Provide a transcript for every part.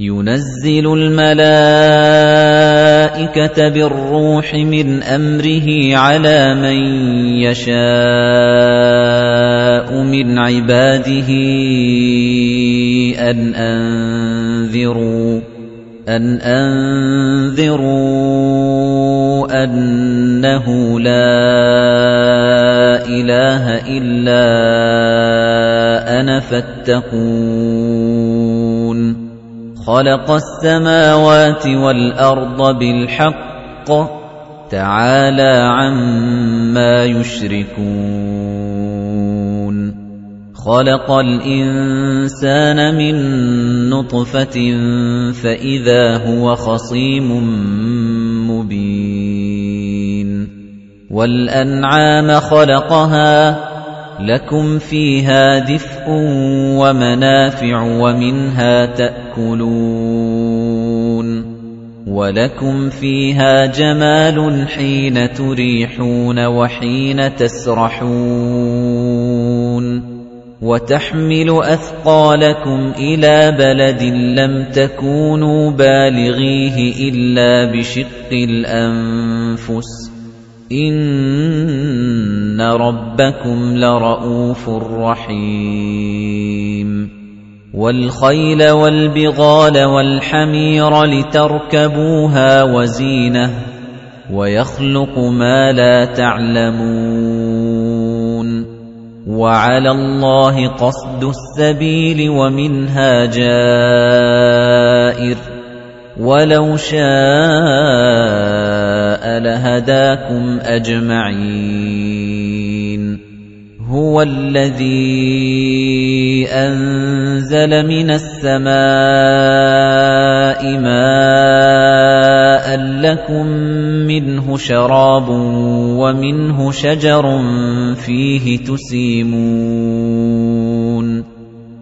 ينزل الملائكة بالروح من أمره على من يشاء من عباده أن أنذروا أن أنذروا أنه لا إله إلا أنا فاتقون خلق السماوات والأرض بالحق تعالى عما يشركون. خلق الإنسان من نطفة فإذا هو خصيم مبين. والأنعام خلقها لكم فيها دفء ومنافع ومنها تأكلون ولكم فيها جمال حين تريحون وحين تسرحون وتحمل أثقالكم إلى بلد لم تكونوا بالغيه إلا بشق الأنفس إِنَّ رَبَّكُمْ لَرَءُوفٌ رَحِيمٌ وَالْخَيْلَ وَالْبِغَالَ وَالْحَمِيرَ لِتَرْكَبُوهَا وَزِينَةً وَيَخْلُقُ مَا لَا تَعْلَمُونَ وَعَلَى اللَّهِ قَصْدُ السَّبِيلِ وَمِنْهَا جَائِرٌ وَلَوْ شَاءَ لَهَدَاكُمْ أَجْمَعِينَ. هُوَ الَّذِي أَنزَلَ مِنَ السَّمَاءِ مَاءً لَّكُم مِّنْهُ شَرَابٌ وَمِنْهُ شَجَرٌ فِيهِ تُسِيمُونَ.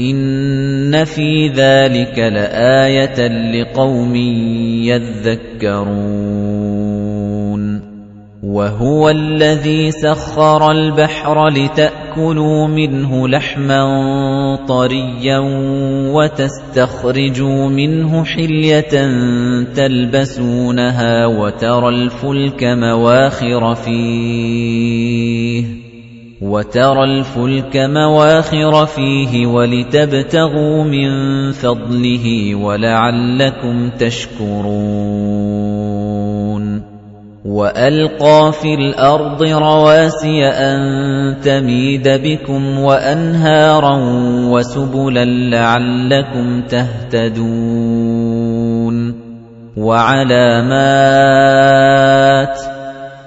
إِنَّ فِي ذَلِكَ لَآيَةً لِقَوْمٍ يَذَّكَّرُونَ وَهُوَ الَّذِي سَخَّرَ الْبَحْرَ لِتَأْكُلُوا مِنْهُ لَحْمًا طَرِيًّا وَتَسْتَخْرِجُوا مِنْهُ حِلْيَةً تَلْبَسُونَهَا وَتَرَى الْفُلْكَ مَوَاخِرَ فِيهِ وَتَرَى الْفُلْكَ مَوَاخِرَ فِيهِ وَلِتَبْتَغُوا مِنْ فَضْلِهِ وَلَعَلَّكُمْ تَشْكُرُونَ. وَأَلْقَى فِي الْأَرْضِ رَوَاسِيَ أَن تَمِيدَ بِكُمْ وَأَنْهَارًا وَسُبُلًا لَعَلَّكُمْ تَهْتَدُونَ. وَعَلَامَاتٍ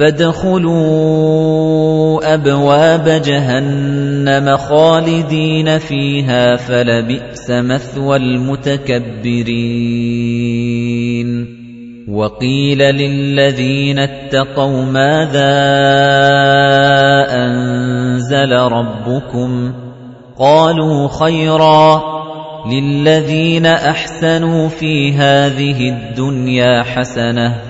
فَادْخُلُوا أَبْوَابَ جَهَنَّمَ خَالِدِينَ فِيهَا فَلَبِئْسَ مَثْوَى الْمُتَكَبِّرِينَ. وَقِيلَ لِلَّذِينَ اتَّقَوْا مَاذَا أَنزَلَ رَبُّكُمْ؟ قَالُوا خَيْرًا لِلَّذِينَ أَحْسَنُوا فِي هَذِهِ الدُّنْيَا حَسَنَةٌ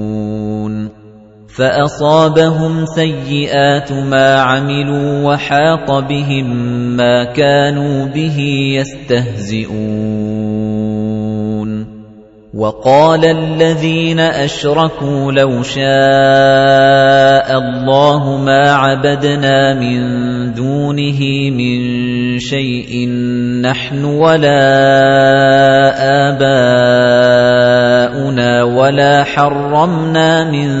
فَأَصَابَهُمْ سَيِّئَاتُ مَا عَمِلُوا وَحَاقَ بِهِم مَّا كَانُوا بِهِ يَسْتَهْزِئُونَ. وَقَالَ الَّذِينَ أَشْرَكُوا لَوْ شَاءَ اللَّهُ مَا عَبَدْنَا مِن دُونِهِ مِن شَيْءٍ نَّحْنُ وَلَا آبَاؤُنَا وَلَا حَرَّمْنَا مِن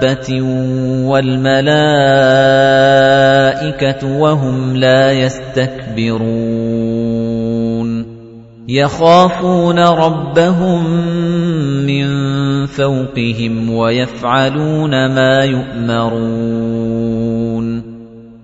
دَابَّةٍ وَالْمَلَائِكَةُ وَهُمْ لَا يَسْتَكْبِرُونَ يَخَافُونَ رَبَّهُم مِّن فَوْقِهِمْ وَيَفْعَلُونَ مَا يُؤْمَرُونَ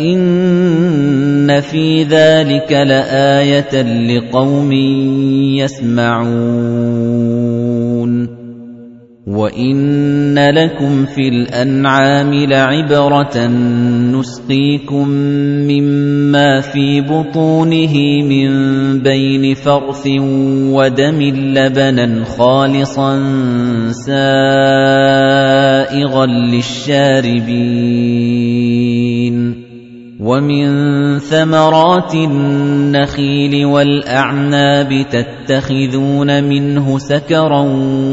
إِنَّ فِي ذَلِكَ لَآيَةً لِقَوْمٍ يَسْمَعُونَ وَإِنَّ لَكُمْ فِي الْأَنْعَامِ لَعِبْرَةً نُسْقِيكُم مِّمَّا فِي بُطُونِهِ مِن بَيْنِ فَرْثٍ وَدَمٍ لَّبَنًا خَالِصًا سَائِغًا لِّلشَّارِبِينَ وَمِن ثَمَرَاتِ النَّخِيلِ وَالْأَعْنَابِ تَتَّخِذُونَ مِنْهُ سَكَرًا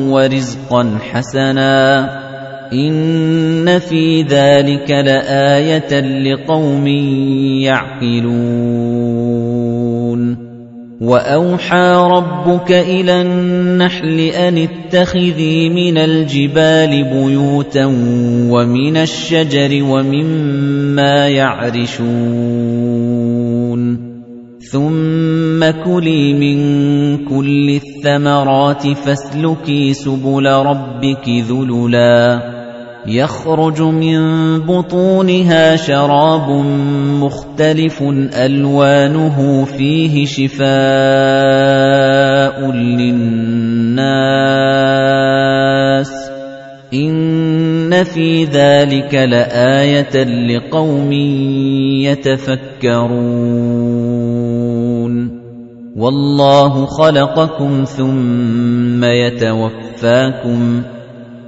وَرِزْقًا حَسَنًا إِنَّ فِي ذَلِكَ لَآيَةً لِقَوْمٍ يَعْقِلُونَ وَأَوْحَىٰ رَبُّكَ إِلَى النَّحْلِ أَنِ اتَّخِذِي مِنَ الْجِبَالِ بُيُوتًا وَمِنَ الشَّجَرِ وَمِمَّا يَعْرِشُونَ ثُمَّ كُلِي مِن كُلِّ الثَّمَرَاتِ فَاسْلُكِي سُبُلَ رَبِّكِ ذُلُلًا يَخْرُجُ مِن بُطُونِهَا شَرَابٌ مُخْتَلِفٌ أَلْوَانُهُ فِيهِ شِفَاءٌ لِّلنَّاسِ إِنَّ فِي ذَلِكَ لَآيَةً لِقَوْمٍ يَتَفَكَّرُونَ وَاللَّهُ خَلَقَكُمْ ثُمَّ يَتَوَفَّاكُمْ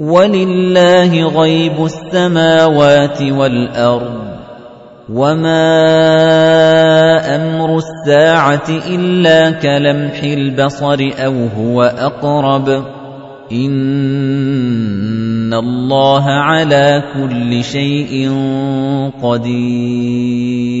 وَلِلَّهِ غَيْبُ السَّمَاوَاتِ وَالْأَرْضِ وَمَا أَمْرُ السَّاعَةِ إِلَّا كَلَمْحِ الْبَصَرِ أَوْ هُوَ أَقْرَبُ إِنَّ اللَّهَ عَلَى كُلِّ شَيْءٍ قَدِيرٌ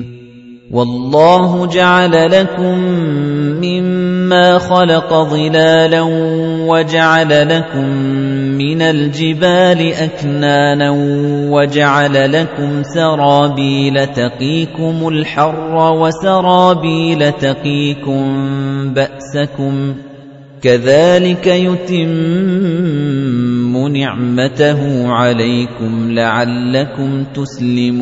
وَاللَّهُ جَعَلَ لَكُم مِّمَّا خَلَقَ ظِلَالًا وَجَعَلَ لَكُم مِّنَ الْجِبَالِ أَكْنَانًا وَجَعَلَ لَكُمْ سَرَابِيلَ تَقِيكُمُ الْحَرَّ وَسَرَابِيلَ تَقِيكُم بَأْسَكُمْ ۚ كَذَٰلِكَ يُتِمُّ نِعْمَتَهُ عَلَيْكُمْ لَعَلَّكُمْ تُسْلِمُونَ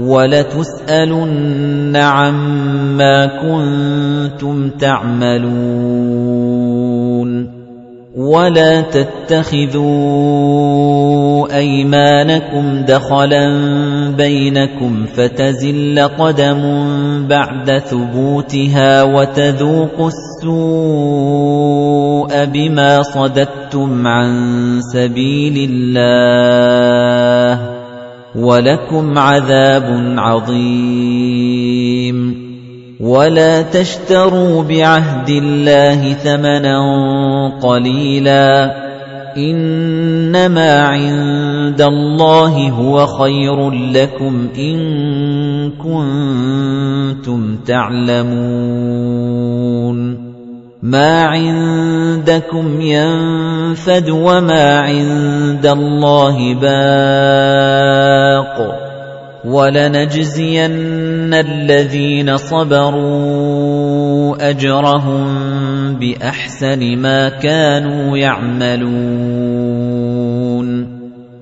وَلَتُسْأَلُنَّ عَمَّا كُنتُمْ تَعْمَلُونَ وَلَا تَتَّخِذُوا أَيْمَانَكُمْ دَخَلًا بَيْنَكُمْ فَتَزِلَّ قَدَمٌ بَعْدَ ثُبُوتِهَا وَتَذُوقُوا السُّوءَ بِمَا صَدَدتُّمْ عَن سَبِيلِ اللَّهِ وَلَكُمْ عَذَابٌ عَظِيمٌ. وَلَا تَشْتَرُوا بِعَهْدِ اللَّهِ ثَمَنًا قَلِيلًا. إِنَّمَا عِندَ اللَّهِ هُوَ خَيْرٌ لَّكُمْ إِن كُنتُمْ تَعْلَمُونَ. مَا عِندَكُمْ يَنفَدُ وَمَا عِندَ اللَّهِ بَاقٍ وَلَنَجْزِيَنَّ الَّذِينَ صَبَرُوا أَجْرَهُم بِأَحْسَنِ مَا كَانُوا يَعْمَلُونَ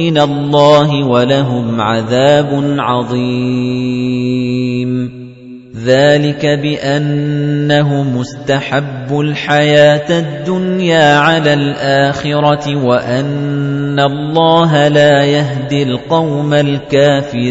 مِّنَ اللَّهِ وَلَهُمْ عَذَابٌ عَظِيمٌ. ذَلِكَ بِأَنَّهُ مُسْتَحَبُّ الْحَيَاةَ الدُّنْيَا عَلَى الْآخِرَةِ وَأَنَّ اللَّهَ لَا يَهْدِي الْقَوْمَ الْكَافِرِينَ.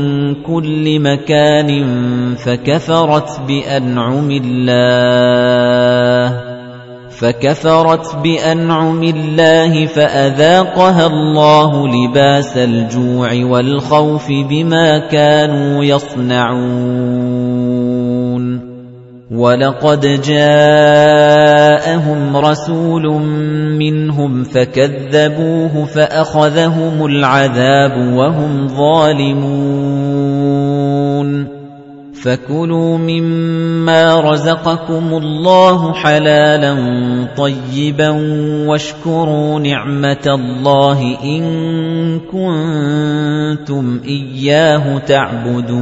كُلِّ مَكَانٍ فَكَفَرَتْ بِأَنْعُمِ اللَّهِ فَكَفَرَتْ بِأَنْعُمِ اللَّهِ فَأَذَاقَهَا اللَّهُ لِبَاسَ الْجُوعِ وَالْخَوْفِ بِمَا كَانُوا يَصْنَعُونَ وَلَقَدْ جَاءَهُمْ رَسُولٌ مِّنْهُمْ فَكَذَّبُوهُ فَأَخَذَهُمُ الْعَذَابُ وَهُمْ ظَالِمُونَ فَكُلُوا مِمَّا رَزَقَكُمُ اللَّهُ حَلَالًا طَيِّبًا وَاشْكُرُوا نِعْمَةَ اللَّهِ إِن كُنتُمْ إِيَّاهُ تَعْبُدُونَ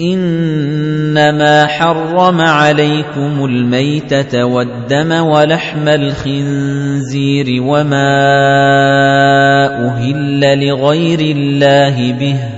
إِنَّمَا حَرَّمَ عَلَيْكُمُ الْمَيْتَةَ وَالدَّمَ وَلَحْمَ الْخِنزِيرِ وَمَا أُهِلَّ لِغَيْرِ اللَّهِ بِهِ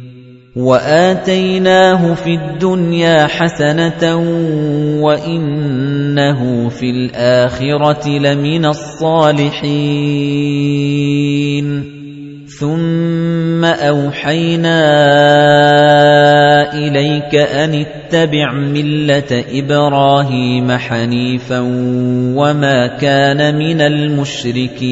وَآتَيْنَاهُ فِي الدُّنْيَا حَسَنَةً وَإِنَّهُ فِي الْآخِرَةِ لَمِنَ الصَّالِحِينَ ثُمَّ أَوْحَيْنَا إِلَيْكَ أَنِ اتَّبِعْ مِلَّةَ إِبْرَاهِيمَ حَنِيفًا وَمَا كَانَ مِنَ الْمُشْرِكِينَ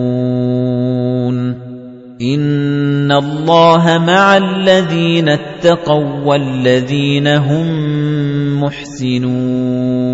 إِنَّ اللَّهَ مَعَ الَّذِينَ اتَّقَوا وَّالَّذِينَ هُم مُّحْسِنُونَ